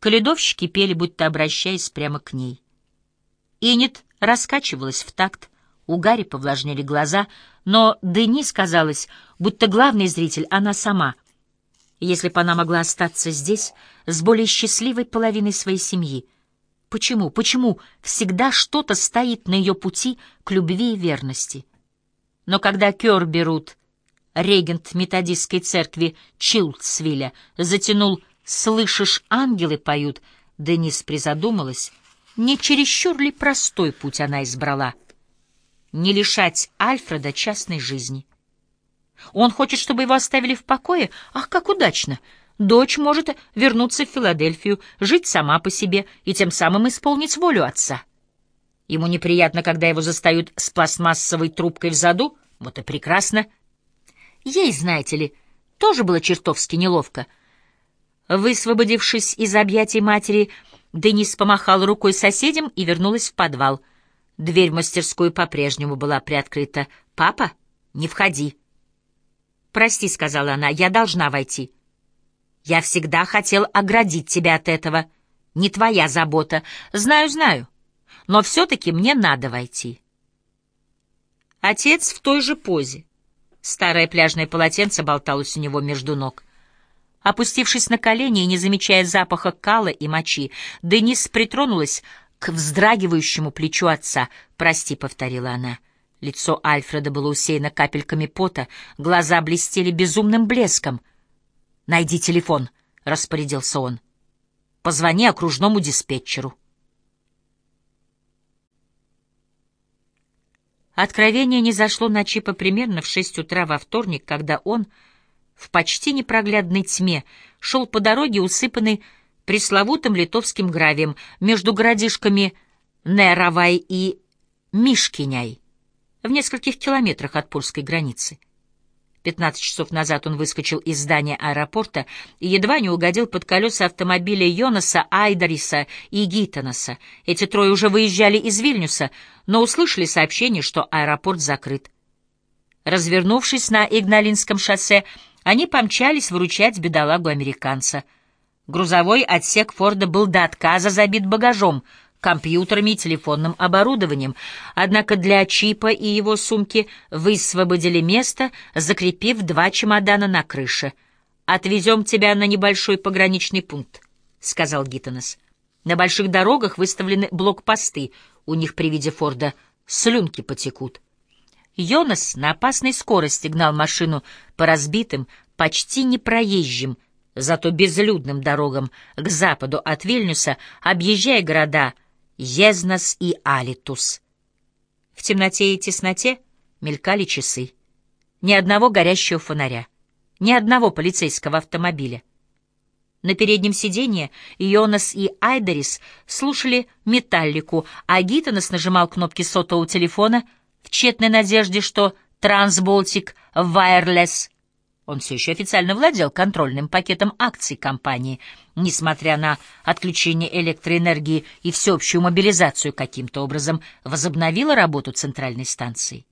Каледовщики пели, будто обращаясь прямо к ней. Инет раскачивалась в такт, у Гарри повлажнели глаза, но Денис казалось, будто главный зритель — она сама. Если бы она могла остаться здесь с более счастливой половиной своей семьи. Почему, почему всегда что-то стоит на ее пути к любви и верности? Но когда Кёрби Рут, регент методистской церкви Чилдсвилля, затянул «Слышишь, ангелы поют», Денис призадумалась, не чересчур ли простой путь она избрала? Не лишать Альфреда частной жизни. Он хочет, чтобы его оставили в покое? Ах, как удачно! Дочь может вернуться в Филадельфию, жить сама по себе и тем самым исполнить волю отца. Ему неприятно, когда его застают с пластмассовой трубкой в заду. Вот и прекрасно. Ей, знаете ли, тоже было чертовски неловко. Высвободившись из объятий матери, Денис помахал рукой соседям и вернулась в подвал. Дверь в мастерскую по-прежнему была приоткрыта. «Папа, не входи». «Прости», — сказала она, — «я должна войти». «Я всегда хотел оградить тебя от этого. Не твоя забота. Знаю, знаю. Но все-таки мне надо войти». Отец в той же позе. Старое пляжное полотенце болталось у него между ног. Опустившись на колени и не замечая запаха кала и мочи, Денис притронулась к вздрагивающему плечу отца. «Прости», — повторила она. Лицо Альфреда было усеяно капельками пота, глаза блестели безумным блеском. «Найди телефон», — распорядился он. «Позвони окружному диспетчеру». Откровение не зашло на Чипа примерно в шесть утра во вторник, когда он в почти непроглядной тьме шел по дороге, усыпанной пресловутым литовским гравием между городишками Неравай и Мишкиняй, в нескольких километрах от польской границы. Пятнадцать часов назад он выскочил из здания аэропорта и едва не угодил под колеса автомобиля Йонаса, Айдариса и Гиттонаса. Эти трое уже выезжали из Вильнюса, но услышали сообщение, что аэропорт закрыт. Развернувшись на Игналинском шоссе, они помчались выручать бедолагу-американца. Грузовой отсек Форда был до отказа забит багажом, компьютерами и телефонным оборудованием, однако для Чипа и его сумки высвободили место, закрепив два чемодана на крыше. «Отвезем тебя на небольшой пограничный пункт», — сказал Гиттонес. «На больших дорогах выставлены блокпосты, у них при виде Форда слюнки потекут». Йонас на опасной скорости гнал машину по разбитым, почти непроезжим, зато безлюдным дорогам к западу от Вильнюса, объезжая города Езнос и Алитус. В темноте и тесноте мелькали часы. Ни одного горящего фонаря, ни одного полицейского автомобиля. На переднем сиденье Йонас и Айдерис слушали металлику, а Гиттонес нажимал кнопки сотового телефона — в тщетной надежде, что Трансболтик Wireless он все еще официально владел контрольным пакетом акций компании, несмотря на отключение электроэнергии и всеобщую мобилизацию каким-то образом возобновила работу центральной станции.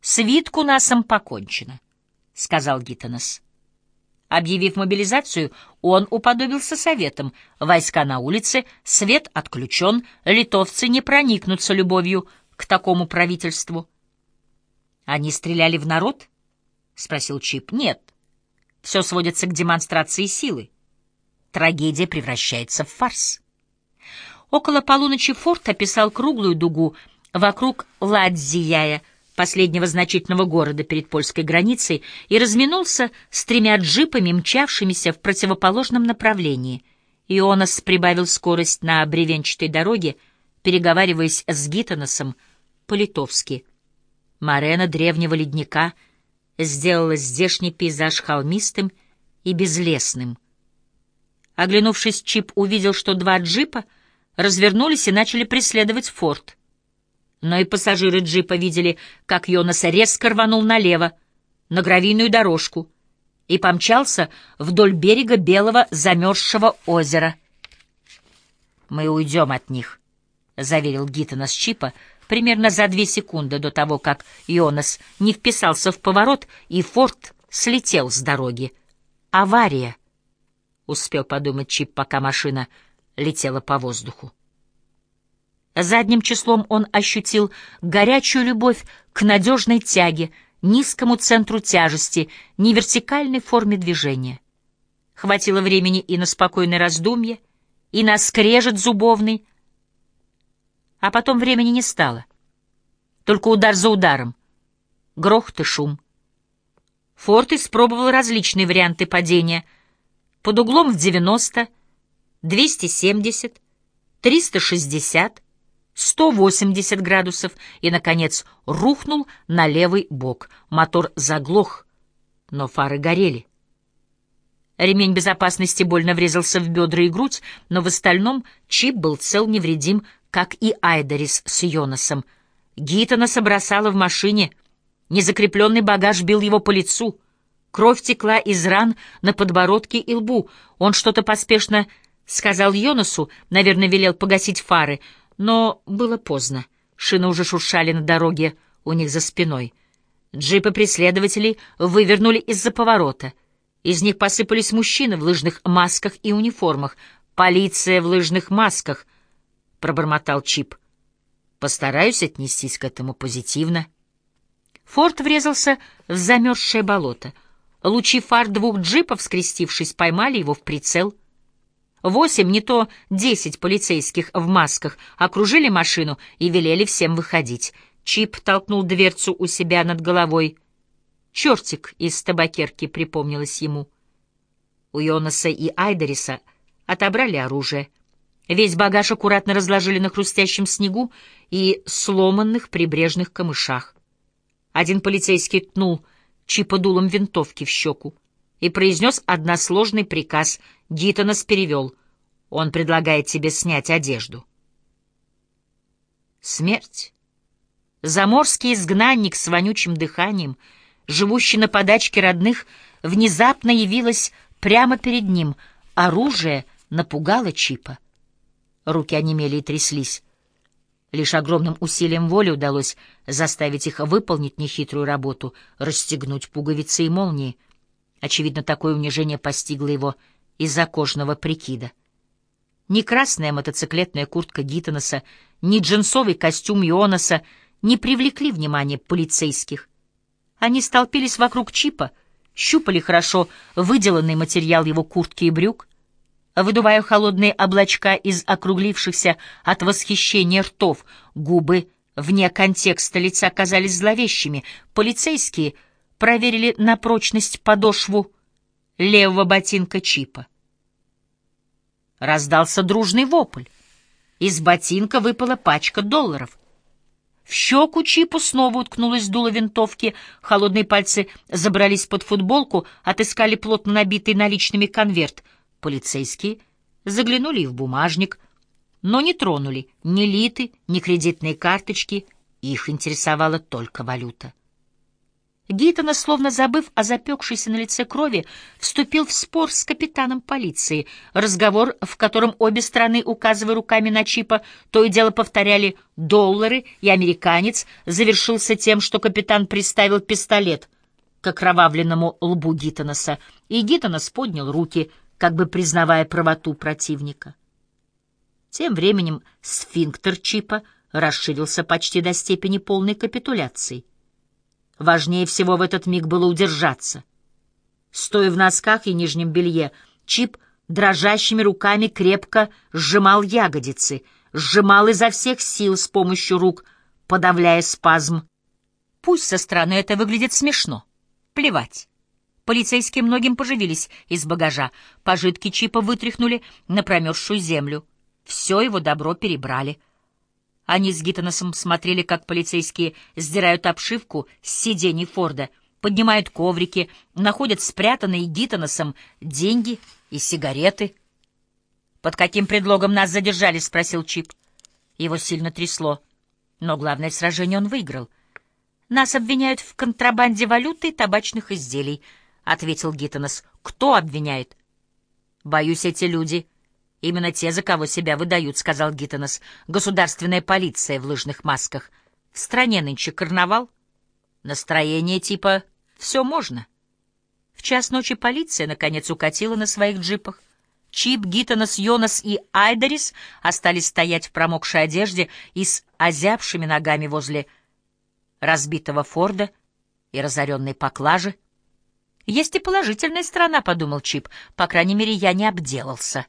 «С Виткунасом покончено», — сказал Гиттонес. Объявив мобилизацию, он уподобился советам. Войска на улице, свет отключен, литовцы не проникнутся любовью к такому правительству. Они стреляли в народ? спросил Чип. Нет. Все сводится к демонстрации силы. Трагедия превращается в фарс. Около полуночи Форд описал круглую дугу вокруг Ладзияя, последнего значительного города перед польской границей, и разминулся с тремя джипами, мчавшимися в противоположном направлении. Ионас прибавил скорость на бревенчатой дороге, переговариваясь с Гиттоносом по-литовски. Марена древнего ледника сделала здешний пейзаж холмистым и безлесным. Оглянувшись, Чип увидел, что два джипа развернулись и начали преследовать форт. Но и пассажиры джипа видели, как Йонас резко рванул налево, на гравийную дорожку, и помчался вдоль берега белого замерзшего озера. «Мы уйдем от них», — заверил Гиттона с Чипа примерно за две секунды до того, как Ионас не вписался в поворот, и Форд слетел с дороги. Авария. — успел подумать Чип, пока машина летела по воздуху. Задним числом он ощутил горячую любовь к надежной тяге, низкому центру тяжести, не вертикальной форме движения. Хватило времени и на спокойное раздумье, и на скрежет зубовный, а потом времени не стало. Только удар за ударом, грохот и шум. Форд испробовал различные варианты падения. Под углом в 90, 270, 360, 180 градусов и, наконец, рухнул на левый бок. Мотор заглох, но фары горели. Ремень безопасности больно врезался в бедра и грудь, но в остальном Чип был цел невредим, как и Айдерис с Йонасом. Гитона собросала в машине. Незакрепленный багаж бил его по лицу. Кровь текла из ран на подбородке и лбу. Он что-то поспешно сказал Йонасу, наверное, велел погасить фары, но было поздно. Шины уже шуршали на дороге у них за спиной. Джипы преследователей вывернули из-за поворота — из них посыпались мужчины в лыжных масках и униформах. «Полиция в лыжных масках», — пробормотал Чип. «Постараюсь отнестись к этому позитивно». Форд врезался в замерзшее болото. Лучи фар двух джипов, скрестившись, поймали его в прицел. Восемь, не то десять полицейских в масках окружили машину и велели всем выходить. Чип толкнул дверцу у себя над головой — Чертик из табакерки припомнилось ему. У Йонаса и Айдериса отобрали оружие. Весь багаж аккуратно разложили на хрустящем снегу и сломанных прибрежных камышах. Один полицейский ткнул Чипа дулом винтовки в щеку и произнес односложный приказ. Гиттонас перевел. Он предлагает тебе снять одежду. Смерть. Заморский изгнанник с вонючим дыханием — живущий на подачке родных, внезапно явилась прямо перед ним. Оружие напугало Чипа. Руки онемели и тряслись. Лишь огромным усилием воли удалось заставить их выполнить нехитрую работу, расстегнуть пуговицы и молнии. Очевидно, такое унижение постигло его из-за кожного прикида. Ни красная мотоциклетная куртка Гиттонаса, ни джинсовый костюм Йонаса не привлекли внимания полицейских. Они столпились вокруг Чипа, щупали хорошо выделанный материал его куртки и брюк, выдувая холодные облачка из округлившихся от восхищения ртов, губы вне контекста лица казались зловещими. Полицейские проверили на прочность подошву левого ботинка Чипа. Раздался дружный вопль. Из ботинка выпала пачка долларов — в щеку Чипу снова уткнулась дуло винтовки, холодные пальцы забрались под футболку, отыскали плотно набитый наличными конверт. Полицейские заглянули и в бумажник, но не тронули ни литы, ни кредитные карточки, их интересовала только валюта. Гиттона, словно забыв о запекшейся на лице крови, вступил в спор с капитаном полиции. Разговор, в котором обе стороны, указывая руками на Чипа, то и дело повторяли «доллары» и «американец», завершился тем, что капитан приставил пистолет к окровавленному лбу Гиттонаса, и Гиттонас поднял руки, как бы признавая правоту противника. Тем временем сфинктер Чипа расширился почти до степени полной капитуляции — Важнее всего в этот миг было удержаться. Стоя в носках и нижнем белье, Чип дрожащими руками крепко сжимал ягодицы, сжимал изо всех сил с помощью рук, подавляя спазм. Пусть со стороны это выглядит смешно. Плевать. Полицейские многим поживились из багажа. Пожитки Чипа вытряхнули на промерзшую землю. Все его добро перебрали — они с Гиттоносом смотрели, как полицейские сдирают обшивку с сидений Форда, поднимают коврики, находят спрятанные Гиттоносом деньги и сигареты. «Под каким предлогом нас задержали?» — спросил Чип. Его сильно трясло, но главное сражение он выиграл. «Нас обвиняют в контрабанде валюты и табачных изделий», — ответил Гиттонос. «Кто обвиняет?» «Боюсь, эти люди...» «Именно те, за кого себя выдают», — сказал Гиттонос. «Государственная полиция в лыжных масках. В стране нынче карнавал. Настроение типа «все можно». В час ночи полиция, наконец, укатила на своих джипах. Чип, Гиттонос, Йонас и Айдерис остались стоять в промокшей одежде и с озябшими ногами возле разбитого Форда и разоренной поклажи. «Есть и положительная сторона», — подумал Чип. «По крайней мере, я не обделался».